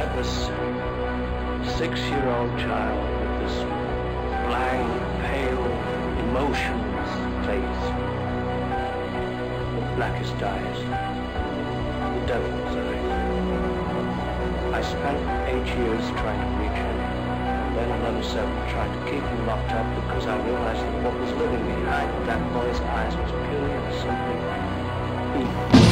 This six-year-old child with this blank, pale, emotionless face. The blackest eyes. The devil's eyes. I spent eight years trying to reach him. And then another seven trying to keep him locked up because I realized that what was living behind that boy's eyes was purely and simply evil.